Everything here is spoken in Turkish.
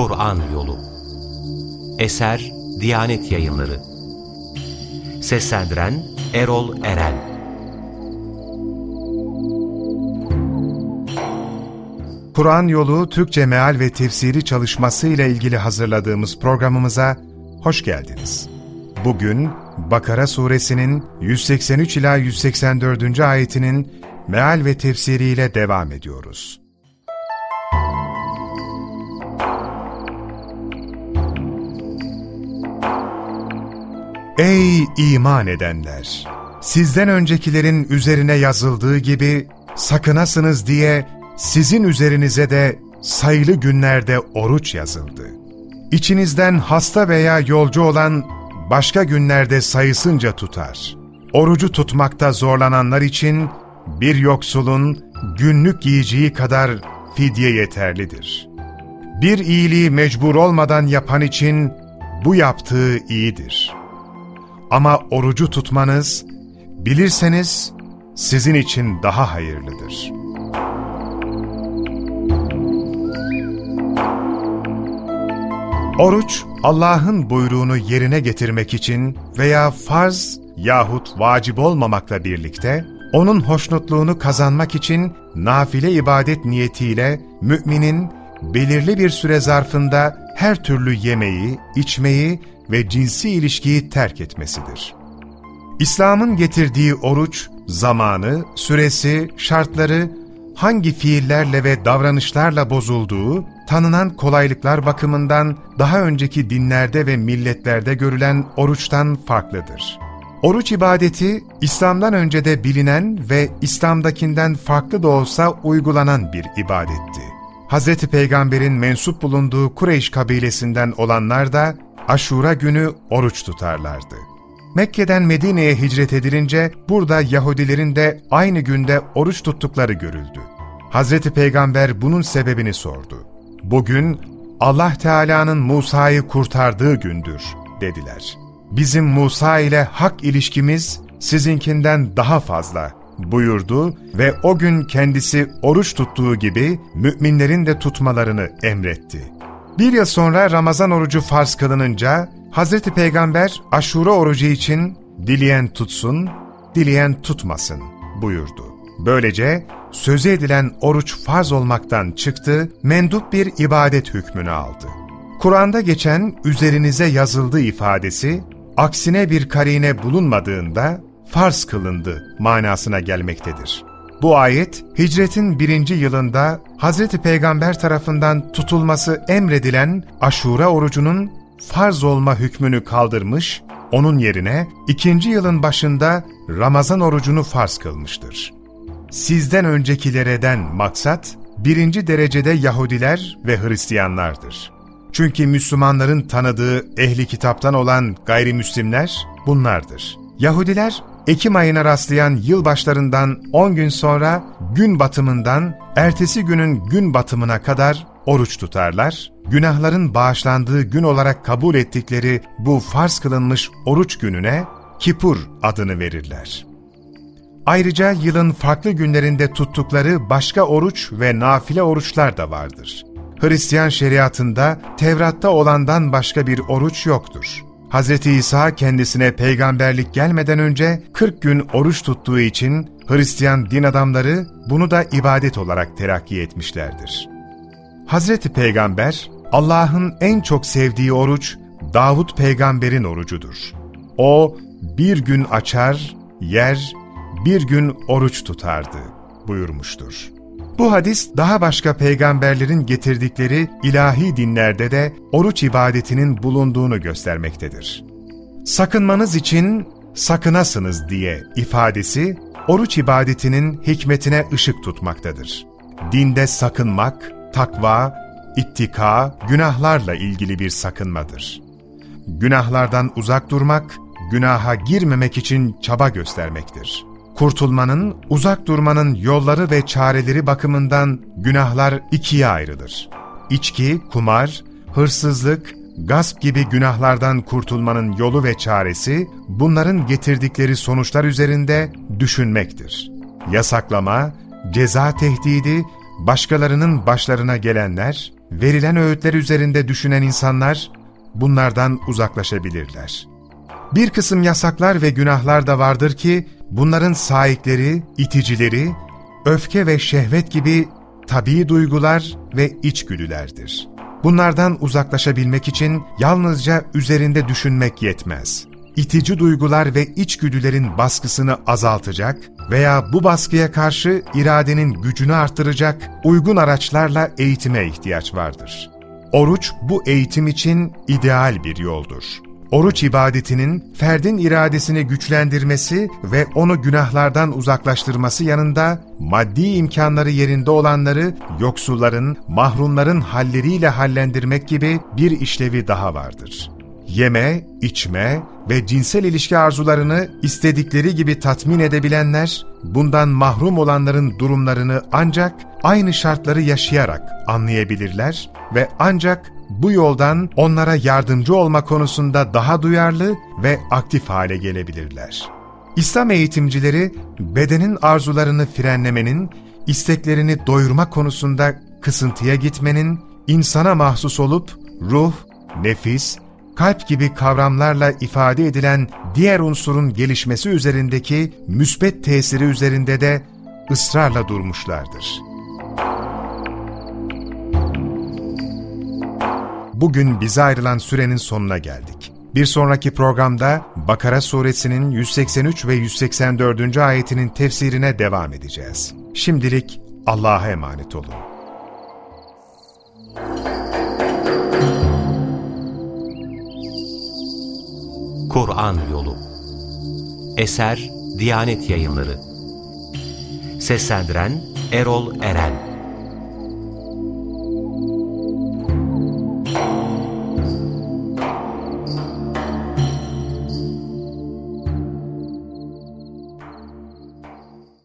Kur'an Yolu Eser Diyanet Yayınları Seslendiren Erol Eren Kur'an Yolu Türkçe Meal ve Tefsiri çalışması ile ilgili hazırladığımız programımıza hoş geldiniz. Bugün Bakara suresinin 183 ila 184. ayetinin meal ve tefsiriyle devam ediyoruz. Ey iman edenler! Sizden öncekilerin üzerine yazıldığı gibi sakınasınız diye sizin üzerinize de sayılı günlerde oruç yazıldı. İçinizden hasta veya yolcu olan başka günlerde sayısınca tutar. Orucu tutmakta zorlananlar için bir yoksulun günlük yiyeceği kadar fidye yeterlidir. Bir iyiliği mecbur olmadan yapan için bu yaptığı iyidir. Ama orucu tutmanız, bilirseniz sizin için daha hayırlıdır. Oruç, Allah'ın buyruğunu yerine getirmek için veya farz yahut vacip olmamakla birlikte, onun hoşnutluğunu kazanmak için nafile ibadet niyetiyle müminin belirli bir süre zarfında her türlü yemeği, içmeyi ve cinsi ilişkiyi terk etmesidir. İslam'ın getirdiği oruç, zamanı, süresi, şartları, hangi fiillerle ve davranışlarla bozulduğu, tanınan kolaylıklar bakımından daha önceki dinlerde ve milletlerde görülen oruçtan farklıdır. Oruç ibadeti, İslam'dan önce de bilinen ve İslam'dakinden farklı da olsa uygulanan bir ibadetti. Hz. Peygamber'in mensup bulunduğu Kureyş kabilesinden olanlar da Aşura günü oruç tutarlardı. Mekke'den Medine'ye hicret edilince burada Yahudilerin de aynı günde oruç tuttukları görüldü. Hz. Peygamber bunun sebebini sordu. Bugün Allah Teala'nın Musa'yı kurtardığı gündür dediler. Bizim Musa ile hak ilişkimiz sizinkinden daha fazla buyurdu ve o gün kendisi oruç tuttuğu gibi müminlerin de tutmalarını emretti. Bir yıl sonra Ramazan orucu farz kılınınca Hz. Peygamber aşure orucu için dileyen tutsun, dileyen tutmasın buyurdu. Böylece sözü edilen oruç farz olmaktan çıktı, mendup bir ibadet hükmünü aldı. Kur'an'da geçen üzerinize yazıldı ifadesi, aksine bir karine bulunmadığında farz kılındı manasına gelmektedir. Bu ayet, hicretin birinci yılında Hz. Peygamber tarafından tutulması emredilen aşura orucunun farz olma hükmünü kaldırmış, onun yerine ikinci yılın başında Ramazan orucunu farz kılmıştır. Sizden öncekilereden maksat, birinci derecede Yahudiler ve Hristiyanlardır. Çünkü Müslümanların tanıdığı ehli kitaptan olan gayrimüslimler bunlardır. Yahudiler, Ekim ayına rastlayan yılbaşlarından 10 gün sonra gün batımından ertesi günün gün batımına kadar oruç tutarlar, günahların bağışlandığı gün olarak kabul ettikleri bu farz kılınmış oruç gününe Kipur adını verirler. Ayrıca yılın farklı günlerinde tuttukları başka oruç ve nafile oruçlar da vardır. Hristiyan şeriatında Tevrat'ta olandan başka bir oruç yoktur. Hz. İsa kendisine peygamberlik gelmeden önce 40 gün oruç tuttuğu için Hristiyan din adamları bunu da ibadet olarak terakki etmişlerdir. Hz. Peygamber, Allah'ın en çok sevdiği oruç Davut peygamberin orucudur. O bir gün açar, yer, bir gün oruç tutardı buyurmuştur. Bu hadis daha başka peygamberlerin getirdikleri ilahi dinlerde de oruç ibadetinin bulunduğunu göstermektedir. Sakınmanız için sakınasınız diye ifadesi oruç ibadetinin hikmetine ışık tutmaktadır. Dinde sakınmak, takva, ittika, günahlarla ilgili bir sakınmadır. Günahlardan uzak durmak, günaha girmemek için çaba göstermektir. Kurtulmanın, uzak durmanın yolları ve çareleri bakımından günahlar ikiye ayrılır. İçki, kumar, hırsızlık, gasp gibi günahlardan kurtulmanın yolu ve çaresi, bunların getirdikleri sonuçlar üzerinde düşünmektir. Yasaklama, ceza tehdidi, başkalarının başlarına gelenler, verilen öğütler üzerinde düşünen insanlar bunlardan uzaklaşabilirler. Bir kısım yasaklar ve günahlar da vardır ki bunların sahipleri, iticileri, öfke ve şehvet gibi tabii duygular ve içgüdülerdir. Bunlardan uzaklaşabilmek için yalnızca üzerinde düşünmek yetmez. İtici duygular ve içgüdülerin baskısını azaltacak veya bu baskıya karşı iradenin gücünü artıracak uygun araçlarla eğitime ihtiyaç vardır. Oruç bu eğitim için ideal bir yoldur. Oruç ibadetinin ferdin iradesini güçlendirmesi ve onu günahlardan uzaklaştırması yanında maddi imkanları yerinde olanları yoksulların, mahrumların halleriyle hallendirmek gibi bir işlevi daha vardır. Yeme, içme ve cinsel ilişki arzularını istedikleri gibi tatmin edebilenler, bundan mahrum olanların durumlarını ancak aynı şartları yaşayarak anlayabilirler ve ancak bu yoldan onlara yardımcı olma konusunda daha duyarlı ve aktif hale gelebilirler. İslam eğitimcileri bedenin arzularını frenlemenin, isteklerini doyurma konusunda kısıntıya gitmenin, insana mahsus olup ruh, nefis, kalp gibi kavramlarla ifade edilen diğer unsurun gelişmesi üzerindeki müsbet tesiri üzerinde de ısrarla durmuşlardır. Bugün bize ayrılan sürenin sonuna geldik. Bir sonraki programda Bakara suresinin 183 ve 184. ayetinin tefsirine devam edeceğiz. Şimdilik Allah'a emanet olun. Kur'an Yolu Eser Diyanet Yayınları Seslendiren Erol Eren